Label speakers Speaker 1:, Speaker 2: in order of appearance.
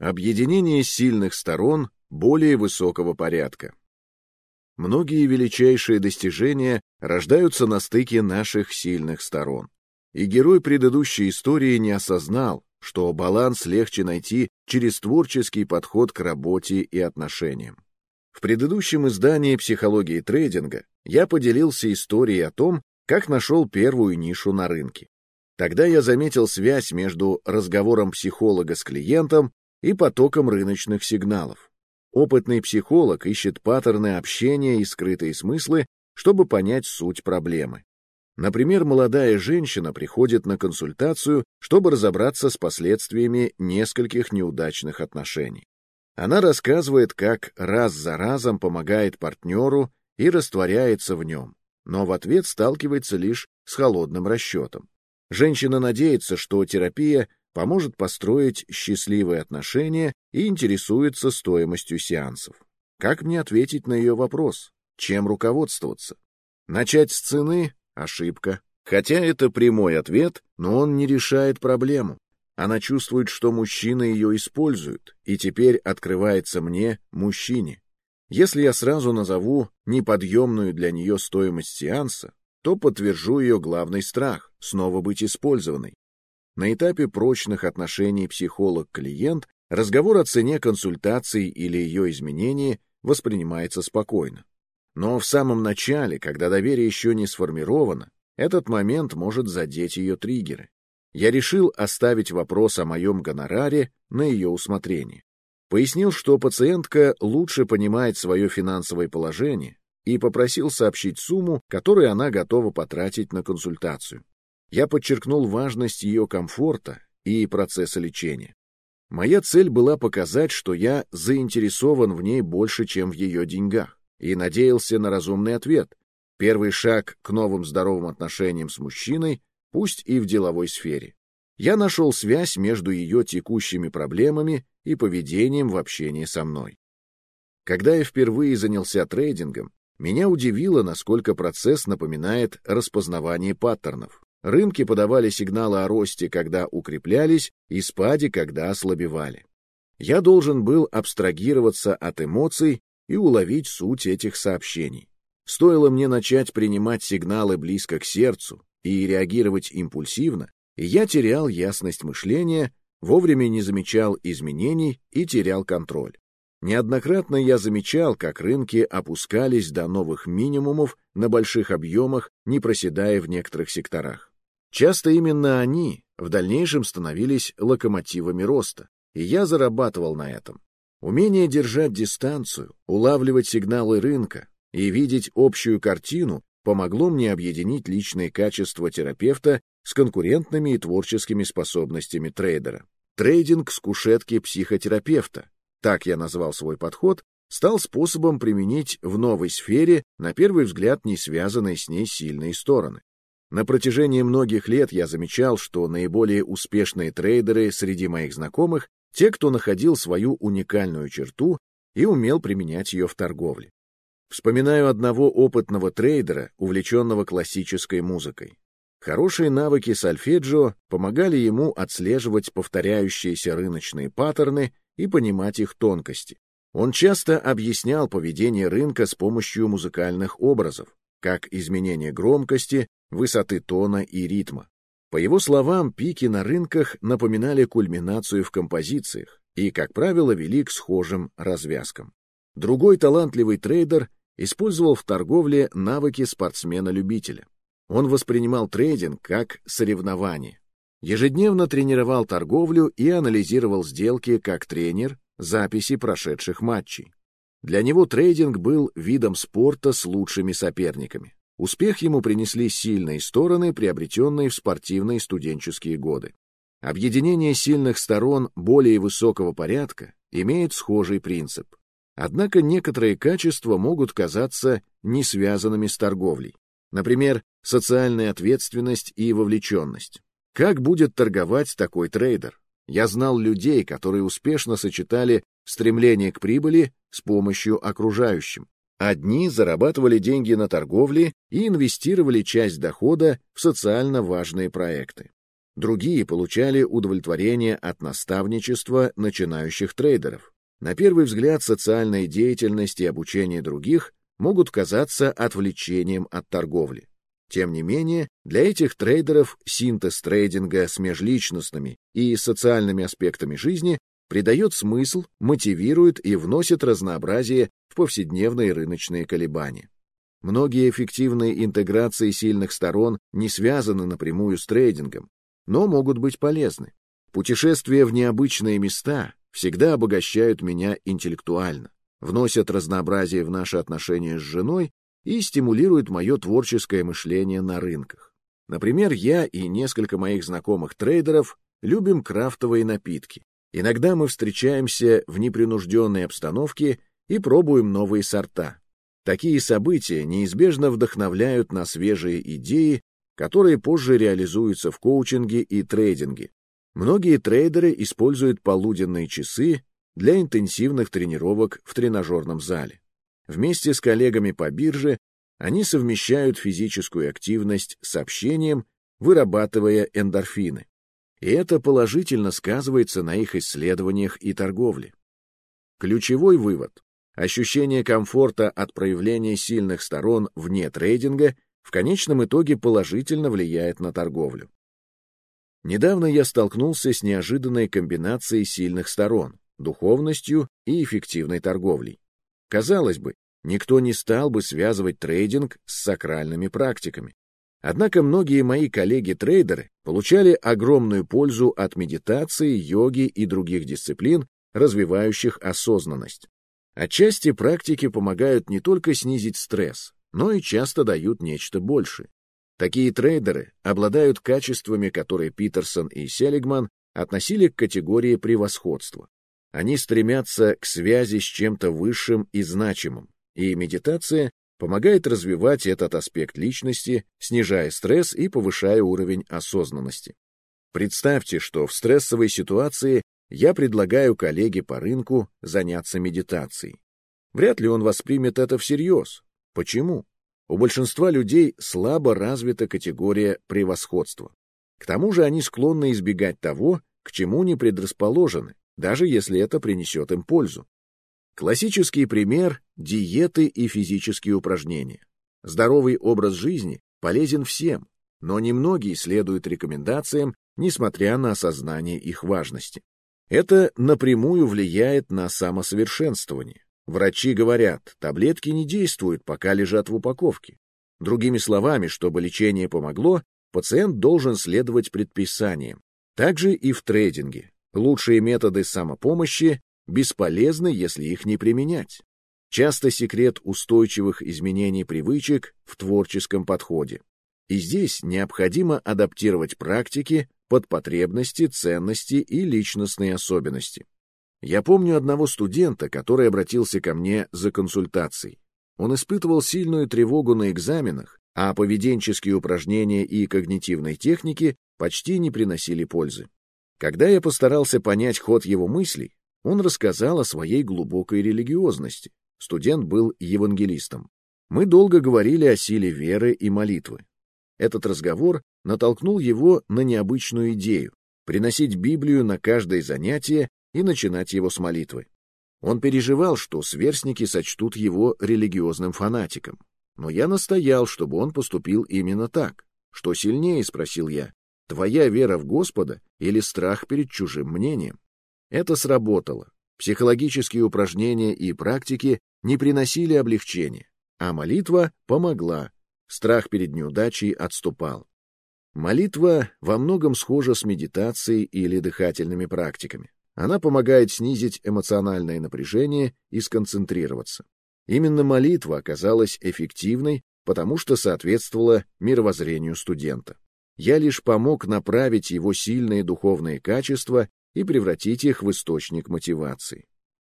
Speaker 1: Объединение сильных сторон более высокого порядка. Многие величайшие достижения рождаются на стыке наших сильных сторон. И герой предыдущей истории не осознал, что баланс легче найти через творческий подход к работе и отношениям. В предыдущем издании «Психологии трейдинга» я поделился историей о том, как нашел первую нишу на рынке. Тогда я заметил связь между разговором психолога с клиентом и потоком рыночных сигналов. Опытный психолог ищет паттерны общения и скрытые смыслы, чтобы понять суть проблемы. Например, молодая женщина приходит на консультацию, чтобы разобраться с последствиями нескольких неудачных отношений. Она рассказывает, как раз за разом помогает партнеру и растворяется в нем, но в ответ сталкивается лишь с холодным расчетом. Женщина надеется, что терапия поможет построить счастливые отношения и интересуется стоимостью сеансов. Как мне ответить на ее вопрос? Чем руководствоваться? Начать с цены — ошибка. Хотя это прямой ответ, но он не решает проблему. Она чувствует, что мужчина ее использует, и теперь открывается мне, мужчине. Если я сразу назову неподъемную для нее стоимость сеанса, то подтвержу ее главный страх — снова быть использованной. На этапе прочных отношений психолог-клиент разговор о цене консультации или ее изменении воспринимается спокойно. Но в самом начале, когда доверие еще не сформировано, этот момент может задеть ее триггеры. Я решил оставить вопрос о моем гонораре на ее усмотрение. Пояснил, что пациентка лучше понимает свое финансовое положение и попросил сообщить сумму, которую она готова потратить на консультацию. Я подчеркнул важность ее комфорта и процесса лечения. Моя цель была показать, что я заинтересован в ней больше, чем в ее деньгах, и надеялся на разумный ответ. Первый шаг к новым здоровым отношениям с мужчиной, пусть и в деловой сфере. Я нашел связь между ее текущими проблемами и поведением в общении со мной. Когда я впервые занялся трейдингом, меня удивило, насколько процесс напоминает распознавание паттернов. Рынки подавали сигналы о росте, когда укреплялись, и спаде, когда ослабевали. Я должен был абстрагироваться от эмоций и уловить суть этих сообщений. Стоило мне начать принимать сигналы близко к сердцу и реагировать импульсивно, я терял ясность мышления, вовремя не замечал изменений и терял контроль. Неоднократно я замечал, как рынки опускались до новых минимумов на больших объемах, не проседая в некоторых секторах. Часто именно они в дальнейшем становились локомотивами роста, и я зарабатывал на этом. Умение держать дистанцию, улавливать сигналы рынка и видеть общую картину помогло мне объединить личные качества терапевта с конкурентными и творческими способностями трейдера. Трейдинг с кушетки психотерапевта, так я назвал свой подход, стал способом применить в новой сфере, на первый взгляд не связанные с ней сильные стороны. На протяжении многих лет я замечал, что наиболее успешные трейдеры среди моих знакомых — те, кто находил свою уникальную черту и умел применять ее в торговле. Вспоминаю одного опытного трейдера, увлеченного классической музыкой. Хорошие навыки сольфеджио помогали ему отслеживать повторяющиеся рыночные паттерны и понимать их тонкости. Он часто объяснял поведение рынка с помощью музыкальных образов, как изменение громкости, высоты тона и ритма. По его словам, пики на рынках напоминали кульминацию в композициях и, как правило, вели к схожим развязкам. Другой талантливый трейдер использовал в торговле навыки спортсмена-любителя. Он воспринимал трейдинг как соревнование, Ежедневно тренировал торговлю и анализировал сделки как тренер, записи прошедших матчей. Для него трейдинг был видом спорта с лучшими соперниками. Успех ему принесли сильные стороны, приобретенные в спортивные студенческие годы. Объединение сильных сторон более высокого порядка имеет схожий принцип. Однако некоторые качества могут казаться не связанными с торговлей. Например, социальная ответственность и вовлеченность. Как будет торговать такой трейдер? Я знал людей, которые успешно сочетали стремление к прибыли с помощью окружающим. Одни зарабатывали деньги на торговле и инвестировали часть дохода в социально важные проекты. Другие получали удовлетворение от наставничества начинающих трейдеров. На первый взгляд, социальная деятельность и обучение других могут казаться отвлечением от торговли. Тем не менее, для этих трейдеров синтез трейдинга с межличностными и социальными аспектами жизни придает смысл, мотивирует и вносит разнообразие в повседневные рыночные колебания. Многие эффективные интеграции сильных сторон не связаны напрямую с трейдингом, но могут быть полезны. Путешествия в необычные места всегда обогащают меня интеллектуально, вносят разнообразие в наши отношения с женой и стимулируют мое творческое мышление на рынках. Например, я и несколько моих знакомых трейдеров любим крафтовые напитки. Иногда мы встречаемся в непринужденной обстановке и пробуем новые сорта. Такие события неизбежно вдохновляют на свежие идеи, которые позже реализуются в коучинге и трейдинге. Многие трейдеры используют полуденные часы для интенсивных тренировок в тренажерном зале. Вместе с коллегами по бирже они совмещают физическую активность с общением, вырабатывая эндорфины. И это положительно сказывается на их исследованиях и торговле. Ключевой вывод. Ощущение комфорта от проявления сильных сторон вне трейдинга в конечном итоге положительно влияет на торговлю. Недавно я столкнулся с неожиданной комбинацией сильных сторон – духовностью и эффективной торговлей. Казалось бы, никто не стал бы связывать трейдинг с сакральными практиками. Однако многие мои коллеги-трейдеры получали огромную пользу от медитации, йоги и других дисциплин, развивающих осознанность. Отчасти практики помогают не только снизить стресс, но и часто дают нечто большее. Такие трейдеры обладают качествами, которые Питерсон и Селигман относили к категории превосходства. Они стремятся к связи с чем-то высшим и значимым, и медитация помогает развивать этот аспект личности, снижая стресс и повышая уровень осознанности. Представьте, что в стрессовой ситуации я предлагаю коллеге по рынку заняться медитацией. Вряд ли он воспримет это всерьез. Почему? У большинства людей слабо развита категория превосходства. К тому же они склонны избегать того, к чему не предрасположены, даже если это принесет им пользу. Классический пример – диеты и физические упражнения. Здоровый образ жизни полезен всем, но немногие следуют рекомендациям, несмотря на осознание их важности. Это напрямую влияет на самосовершенствование. Врачи говорят, таблетки не действуют, пока лежат в упаковке. Другими словами, чтобы лечение помогло, пациент должен следовать предписаниям. Также и в трейдинге. Лучшие методы самопомощи бесполезны, если их не применять. Часто секрет устойчивых изменений привычек в творческом подходе. И здесь необходимо адаптировать практики под потребности, ценности и личностные особенности. Я помню одного студента, который обратился ко мне за консультацией. Он испытывал сильную тревогу на экзаменах, а поведенческие упражнения и когнитивной техники почти не приносили пользы. Когда я постарался понять ход его мыслей, он рассказал о своей глубокой религиозности. Студент был евангелистом. Мы долго говорили о силе веры и молитвы. Этот разговор натолкнул его на необычную идею — приносить Библию на каждое занятие и начинать его с молитвы. Он переживал, что сверстники сочтут его религиозным фанатиком. Но я настоял, чтобы он поступил именно так. «Что сильнее?» — спросил я. Твоя вера в Господа или страх перед чужим мнением? Это сработало. Психологические упражнения и практики не приносили облегчения, а молитва помогла. Страх перед неудачей отступал. Молитва во многом схожа с медитацией или дыхательными практиками. Она помогает снизить эмоциональное напряжение и сконцентрироваться. Именно молитва оказалась эффективной, потому что соответствовала мировоззрению студента. Я лишь помог направить его сильные духовные качества и превратить их в источник мотивации.